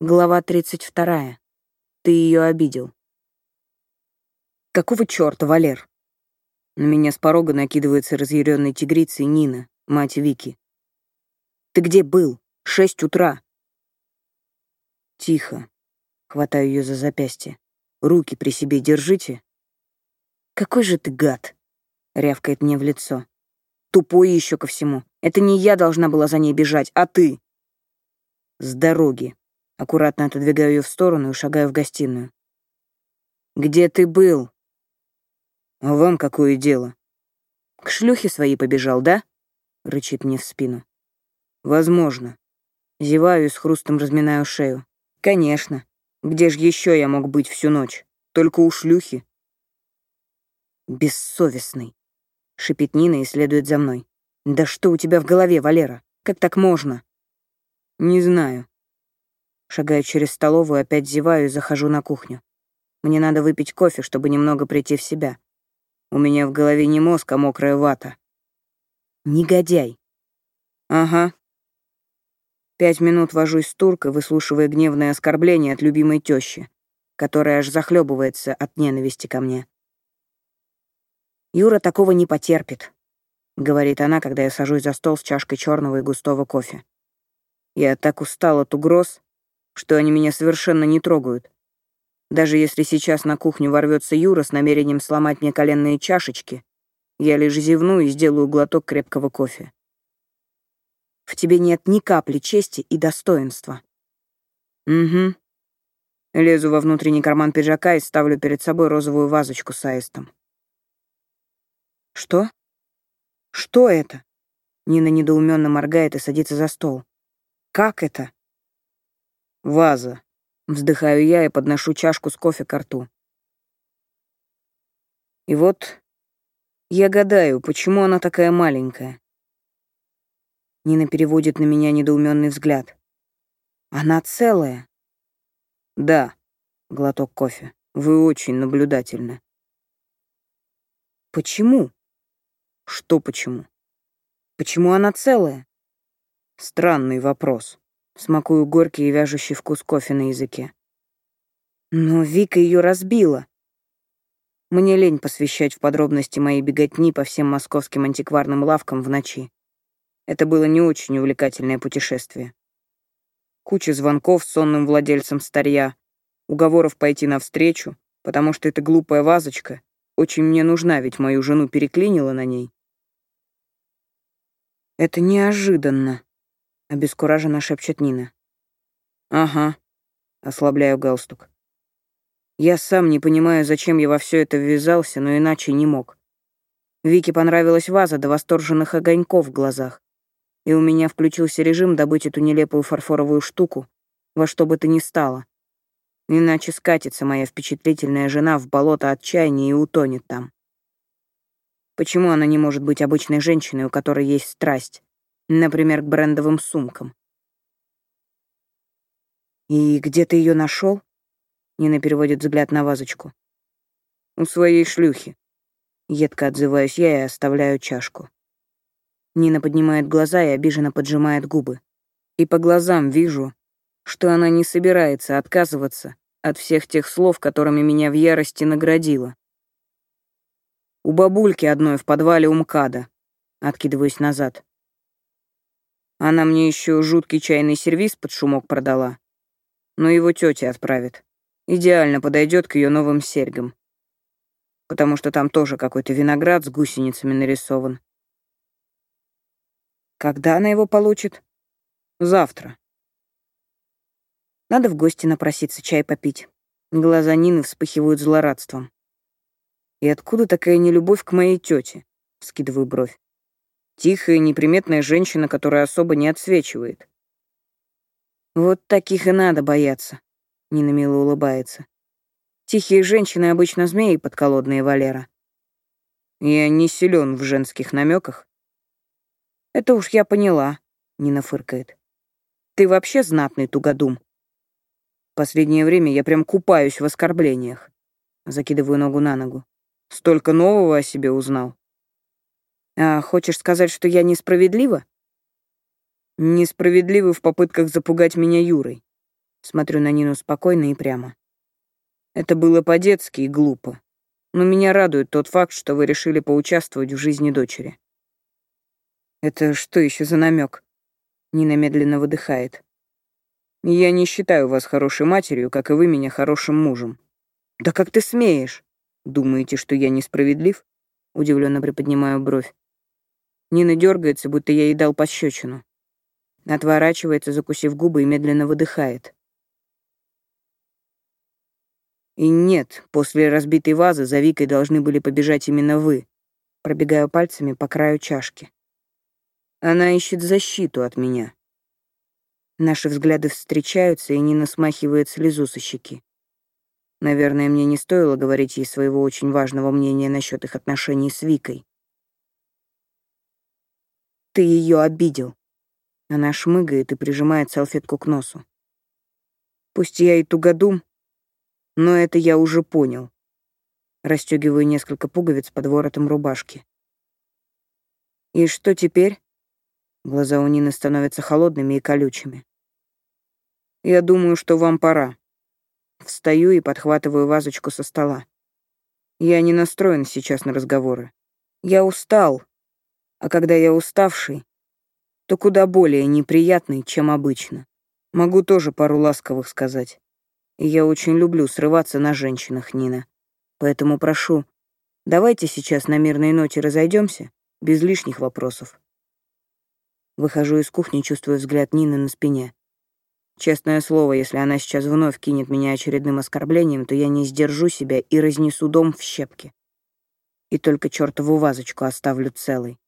Глава 32. Ты ее обидел. Какого черта, Валер? На меня с порога накидывается разъяренной тигрицей Нина, мать Вики. Ты где был? Шесть утра. Тихо. Хватаю ее за запястье. Руки при себе держите. Какой же ты гад, рявкает мне в лицо. Тупой еще ко всему. Это не я должна была за ней бежать, а ты. С дороги. Аккуратно отодвигаю ее в сторону и шагаю в гостиную. «Где ты был?» «А вам какое дело?» «К шлюхе своей побежал, да?» — рычит мне в спину. «Возможно». Зеваю и с хрустом разминаю шею. «Конечно. Где же еще я мог быть всю ночь? Только у шлюхи». «Бессовестный», — шипит Нина и следует за мной. «Да что у тебя в голове, Валера? Как так можно?» «Не знаю», Шагаю через столовую, опять зеваю и захожу на кухню. Мне надо выпить кофе, чтобы немного прийти в себя. У меня в голове не мозг, а мокрая вата. Негодяй. Ага. Пять минут вожусь с туркой, выслушивая гневное оскорбление от любимой тещи, которая аж захлебывается от ненависти ко мне. «Юра такого не потерпит», — говорит она, когда я сажусь за стол с чашкой черного и густого кофе. Я так устал от угроз, что они меня совершенно не трогают. Даже если сейчас на кухню ворвется Юра с намерением сломать мне коленные чашечки, я лишь зевну и сделаю глоток крепкого кофе. В тебе нет ни капли чести и достоинства. Угу. Лезу во внутренний карман пиджака и ставлю перед собой розовую вазочку с аистом. Что? Что это? Нина недоуменно моргает и садится за стол. Как это? Ваза. Вздыхаю я и подношу чашку с кофе к рту. И вот я гадаю, почему она такая маленькая. Нина переводит на меня недоуменный взгляд. Она целая? Да, глоток кофе. Вы очень наблюдательны. Почему? Что почему? Почему она целая? Странный вопрос. Смакую горький и вяжущий вкус кофе на языке. Но Вика ее разбила. Мне лень посвящать в подробности моей беготни по всем московским антикварным лавкам в ночи. Это было не очень увлекательное путешествие. Куча звонков сонным владельцем старья, уговоров пойти навстречу, потому что эта глупая вазочка очень мне нужна, ведь мою жену переклинила на ней. Это неожиданно. — обескураженно шепчет Нина. «Ага», — ослабляю галстук. Я сам не понимаю, зачем я во все это ввязался, но иначе не мог. Вике понравилась ваза до восторженных огоньков в глазах, и у меня включился режим добыть эту нелепую фарфоровую штуку во что бы то ни стало. Иначе скатится моя впечатлительная жена в болото отчаяния и утонет там. Почему она не может быть обычной женщиной, у которой есть страсть? Например, к брендовым сумкам. «И где ты ее нашел? Нина переводит взгляд на вазочку. «У своей шлюхи». Едко отзываюсь я и оставляю чашку. Нина поднимает глаза и обиженно поджимает губы. И по глазам вижу, что она не собирается отказываться от всех тех слов, которыми меня в ярости наградила. У бабульки одной в подвале у МКАДа. Откидываюсь назад. Она мне еще жуткий чайный сервиз под шумок продала. Но его тетя отправит. Идеально подойдет к ее новым серьгам. Потому что там тоже какой-то виноград с гусеницами нарисован. Когда она его получит? Завтра. Надо в гости напроситься, чай попить. Глаза Нины вспыхивают злорадством. И откуда такая нелюбовь к моей тете? Скидываю бровь. Тихая, неприметная женщина, которая особо не отсвечивает. Вот таких и надо бояться, Нина мило улыбается. Тихие женщины обычно змеи подколодные, Валера. Я не силен в женских намеках. Это уж я поняла, Нина фыркает. Ты вообще знатный тугодум. Последнее время я прям купаюсь в оскорблениях. Закидываю ногу на ногу. Столько нового о себе узнал. А хочешь сказать, что я несправедлива? Несправедливы в попытках запугать меня Юрой. Смотрю на Нину спокойно и прямо. Это было по-детски и глупо. Но меня радует тот факт, что вы решили поучаствовать в жизни дочери. Это что еще за намек? Нина медленно выдыхает. Я не считаю вас хорошей матерью, как и вы меня хорошим мужем. Да как ты смеешь? Думаете, что я несправедлив? Удивленно приподнимаю бровь. Нина дергается, будто я ей дал пощечину. Отворачивается, закусив губы и медленно выдыхает. И нет, после разбитой вазы за Викой должны были побежать именно вы. Пробегаю пальцами по краю чашки. Она ищет защиту от меня. Наши взгляды встречаются, и Нина смахивает слезу со щеки. Наверное, мне не стоило говорить ей своего очень важного мнения насчет их отношений с Викой. Ты ее обидел. Она шмыгает и прижимает салфетку к носу. Пусть я и тугодум, но это я уже понял. Растёгиваю несколько пуговиц под воротом рубашки. И что теперь? Глаза у Нины становятся холодными и колючими. Я думаю, что вам пора. Встаю и подхватываю вазочку со стола. Я не настроен сейчас на разговоры. Я устал. А когда я уставший, то куда более неприятный, чем обычно. Могу тоже пару ласковых сказать. И я очень люблю срываться на женщинах, Нина. Поэтому прошу, давайте сейчас на мирной ноте разойдемся, без лишних вопросов. Выхожу из кухни, чувствуя взгляд Нины на спине. Честное слово, если она сейчас вновь кинет меня очередным оскорблением, то я не сдержу себя и разнесу дом в щепки. И только чертову вазочку оставлю целой.